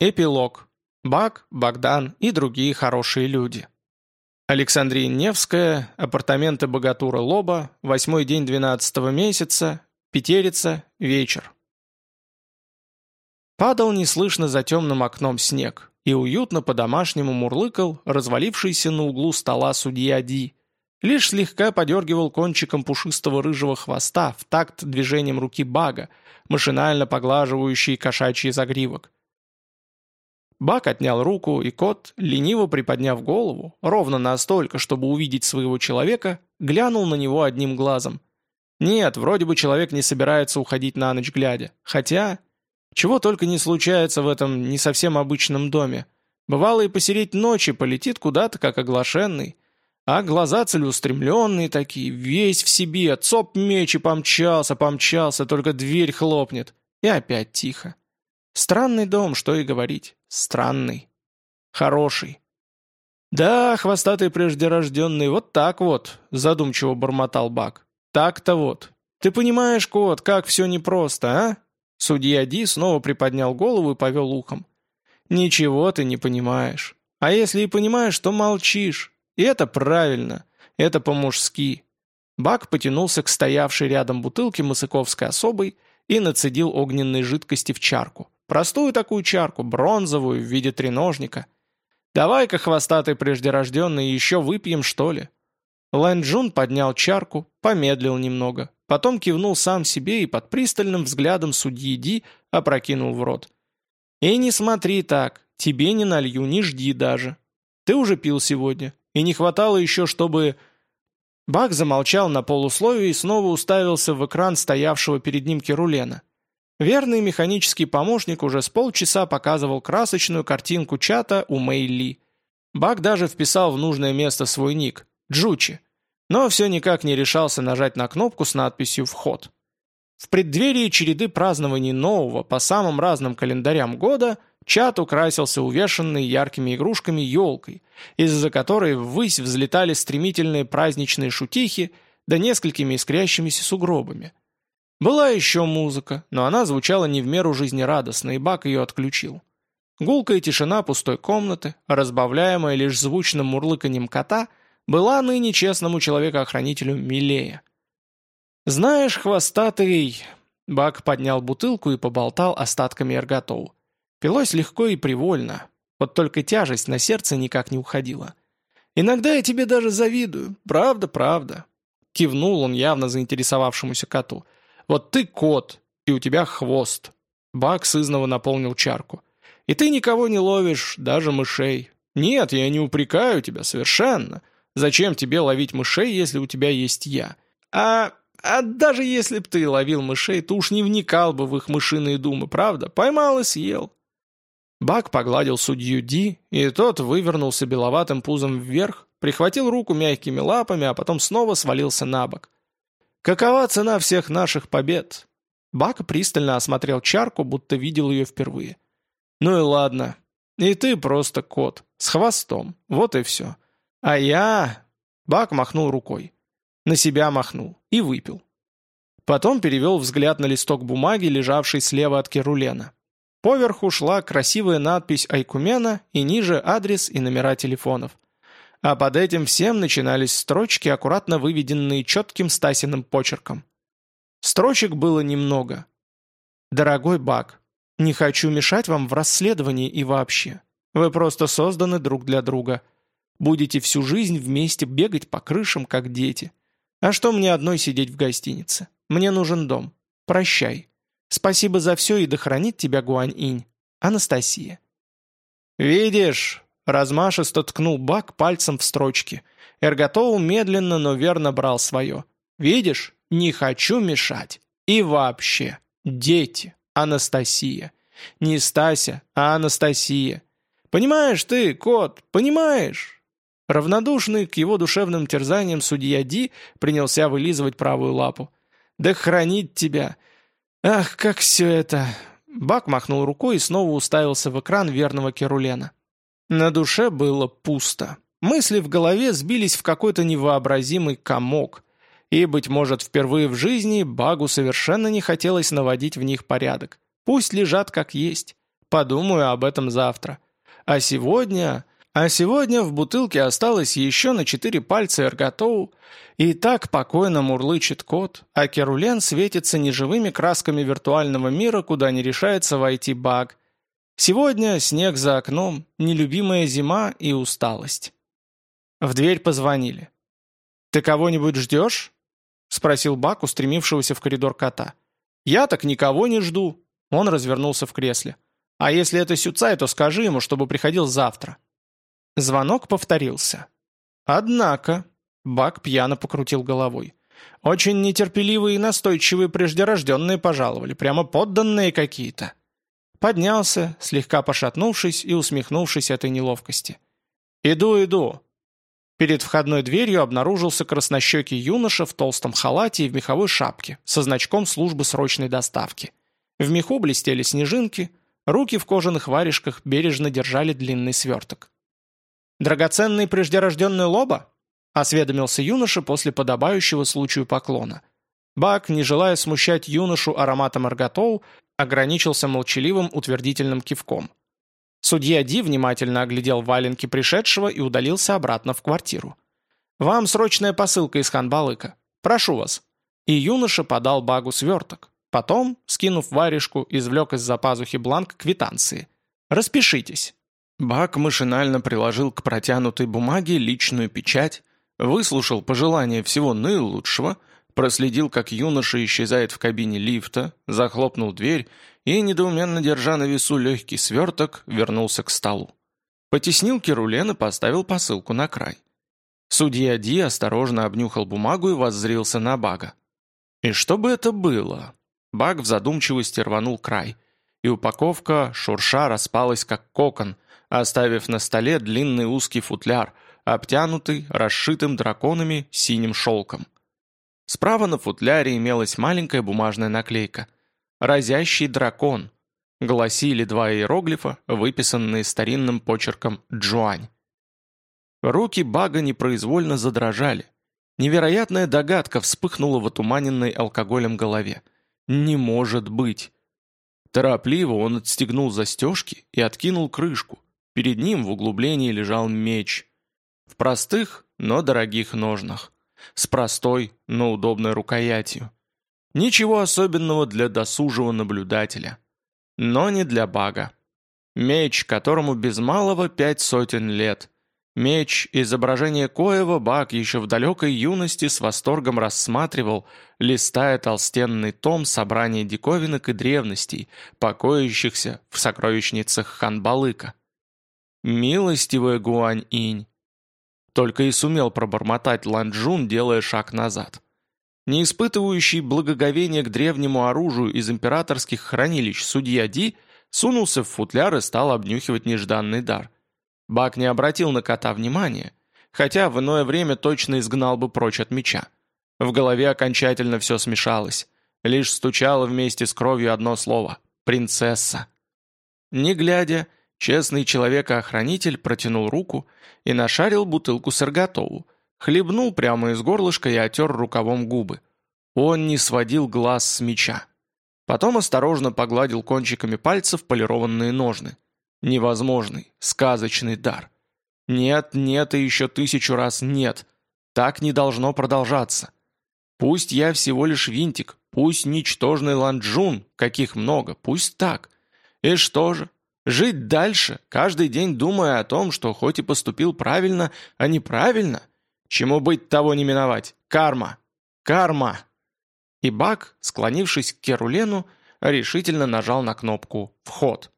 Эпилог. Бак, Богдан и другие хорошие люди. Александрия Невская, апартаменты богатура Лоба, восьмой день двенадцатого месяца, Петерица, вечер. Падал неслышно за темным окном снег, и уютно по-домашнему мурлыкал развалившийся на углу стола судья Ди. Лишь слегка подергивал кончиком пушистого рыжего хвоста в такт движением руки Бага, машинально поглаживающий кошачий загривок. Бак отнял руку, и кот, лениво приподняв голову, ровно настолько, чтобы увидеть своего человека, глянул на него одним глазом. Нет, вроде бы человек не собирается уходить на ночь глядя. Хотя, чего только не случается в этом не совсем обычном доме. Бывало и посереть ночи полетит куда-то, как оглашенный. А глаза целеустремленные такие, весь в себе, цоп меч и помчался, помчался, только дверь хлопнет. И опять тихо. Странный дом, что и говорить. Странный. Хороший. «Да, хвостатый преждерожденный, вот так вот», — задумчиво бормотал Бак. «Так-то вот. Ты понимаешь, кот, как все непросто, а?» Судья Ди снова приподнял голову и повел ухом. «Ничего ты не понимаешь. А если и понимаешь, то молчишь. И это правильно. Это по-мужски». Бак потянулся к стоявшей рядом бутылке Масыковской особой и нацедил огненной жидкости в чарку. Простую такую чарку, бронзовую, в виде треножника. Давай-ка, хвостатый преждерожденный, еще выпьем, что ли?» Лэн Джун поднял чарку, помедлил немного, потом кивнул сам себе и под пристальным взглядом судьи Ди опрокинул в рот. «И не смотри так, тебе не налью, не жди даже. Ты уже пил сегодня, и не хватало еще, чтобы...» Бак замолчал на полусловие и снова уставился в экран стоявшего перед ним Керулена. Верный механический помощник уже с полчаса показывал красочную картинку чата у Мэйли. Бак даже вписал в нужное место свой ник – Джучи. Но все никак не решался нажать на кнопку с надписью «Вход». В преддверии череды празднований нового по самым разным календарям года чат украсился увешанной яркими игрушками елкой, из-за которой ввысь взлетали стремительные праздничные шутихи да несколькими искрящимися сугробами – была еще музыка, но она звучала не в меру жизнерадостно, и Бак ее отключил. Гулкая тишина пустой комнаты, разбавляемая лишь звучным мурлыканьем кота, была ныне честному человекоохранителю милее. «Знаешь, хвостатый...» Бак поднял бутылку и поболтал остатками эрготоу. Пилось легко и привольно, вот только тяжесть на сердце никак не уходила. «Иногда я тебе даже завидую, правда, правда». Кивнул он явно заинтересовавшемуся коту – вот ты кот, и у тебя хвост». Бак сызново наполнил чарку. «И ты никого не ловишь, даже мышей. Нет, я не упрекаю тебя, совершенно. Зачем тебе ловить мышей, если у тебя есть я? А, а даже если б ты ловил мышей, то уж не вникал бы в их мышиные думы, правда? Поймал и съел». Бак погладил судью Ди, и тот вывернулся беловатым пузом вверх, прихватил руку мягкими лапами, а потом снова свалился на бок. Какова цена всех наших побед? Бак пристально осмотрел чарку, будто видел ее впервые. Ну и ладно. И ты просто кот. С хвостом. Вот и все. А я... Бак махнул рукой. На себя махнул. И выпил. Потом перевел взгляд на листок бумаги, лежавший слева от Керулена. Поверху шла красивая надпись Айкумена и ниже адрес и номера телефонов а под этим всем начинались строчки, аккуратно выведенные четким Стасиным почерком. Строчек было немного. «Дорогой Бак, не хочу мешать вам в расследовании и вообще. Вы просто созданы друг для друга. Будете всю жизнь вместе бегать по крышам, как дети. А что мне одной сидеть в гостинице? Мне нужен дом. Прощай. Спасибо за все и да хранит тебя Гуань-инь. Анастасия». «Видишь, Размашисто ткнул Бак пальцем в строчки. Эрготоу медленно, но верно брал свое. «Видишь? Не хочу мешать. И вообще. Дети. Анастасия. Не Стася, а Анастасия. Понимаешь ты, кот, понимаешь?» Равнодушный к его душевным терзаниям судья Ди принялся вылизывать правую лапу. «Да хранит тебя! Ах, как все это!» Бак махнул рукой и снова уставился в экран верного Керулена. На душе было пусто. Мысли в голове сбились в какой-то невообразимый комок. И, быть может, впервые в жизни Багу совершенно не хотелось наводить в них порядок. Пусть лежат как есть. Подумаю об этом завтра. А сегодня... А сегодня в бутылке осталось еще на четыре пальца эрготоу, и так покойно мурлычет кот, а керулен светится неживыми красками виртуального мира, куда не решается войти баг. Сегодня снег за окном, нелюбимая зима и усталость. В дверь позвонили. «Ты кого-нибудь ждешь?» — спросил Бак, устремившегося в коридор кота. «Я так никого не жду». Он развернулся в кресле. «А если это Сюцай, то скажи ему, чтобы приходил завтра». Звонок повторился. Однако, Бак пьяно покрутил головой. Очень нетерпеливые и настойчивые преждерожденные пожаловали, прямо подданные какие-то. Поднялся, слегка пошатнувшись и усмехнувшись этой неловкости. «Иду, иду». Перед входной дверью обнаружился краснощекий юноша в толстом халате и в меховой шапке со значком службы срочной доставки. В меху блестели снежинки, руки в кожаных варежках бережно держали длинный сверток. «Драгоценный преждерожденный лоба?» — осведомился юноша после подобающего случаю поклона. Бак, не желая смущать юношу ароматом арготоу, ограничился молчаливым утвердительным кивком. Судья Ди внимательно оглядел валенки пришедшего и удалился обратно в квартиру. «Вам срочная посылка из Ханбалыка. Прошу вас». И юноша подал Багу сверток. Потом, скинув варежку, извлек из-за пазухи бланк квитанции. «Распишитесь». Бак машинально приложил к протянутой бумаге личную печать, выслушал пожелания всего наилучшего, проследил, как юноша исчезает в кабине лифта, захлопнул дверь и, недоуменно держа на весу легкий сверток, вернулся к столу. Потеснил Керулен и поставил посылку на край. Судья Ди осторожно обнюхал бумагу и воззрился на Бага. «И что бы это было?» Баг в задумчивости рванул край, и упаковка, шурша, распалась как кокон – оставив на столе длинный узкий футляр, обтянутый, расшитым драконами синим шелком. Справа на футляре имелась маленькая бумажная наклейка «Разящий дракон», гласили два иероглифа, выписанные старинным почерком «Джуань». Руки Бага непроизвольно задрожали. Невероятная догадка вспыхнула в отуманенной алкоголем голове. «Не может быть!» Торопливо он отстегнул застежки и откинул крышку, Перед ним в углублении лежал меч. В простых, но дорогих ножнах. С простой, но удобной рукоятью. Ничего особенного для досужего наблюдателя. Но не для бага. Меч, которому без малого пять сотен лет. Меч, изображение коего Баг еще в далекой юности с восторгом рассматривал, листая толстенный том собрания диковинок и древностей, покоящихся в сокровищницах Ханбалыка. «Милостивая Гуань-инь!» Только и сумел пробормотать Ланчжун, делая шаг назад. Не испытывающий благоговения к древнему оружию из императорских хранилищ судья Ди сунулся в футляр и стал обнюхивать нежданный дар. Бак не обратил на кота внимания, хотя в иное время точно изгнал бы прочь от меча. В голове окончательно все смешалось. Лишь стучало вместе с кровью одно слово — «принцесса». Не глядя, Честный человек-охранитель протянул руку и нашарил бутылку с эрготову, хлебнул прямо из горлышка и отер рукавом губы. Он не сводил глаз с меча. Потом осторожно погладил кончиками пальцев полированные ножны. Невозможный, сказочный дар. Нет, нет и еще тысячу раз нет. Так не должно продолжаться. Пусть я всего лишь винтик, пусть ничтожный ланджун, каких много, пусть так. И что же, Жить дальше, каждый день думая о том, что хоть и поступил правильно, а неправильно? Чему быть, того не миновать. Карма! Карма! И Бак, склонившись к Керулену, решительно нажал на кнопку «Вход».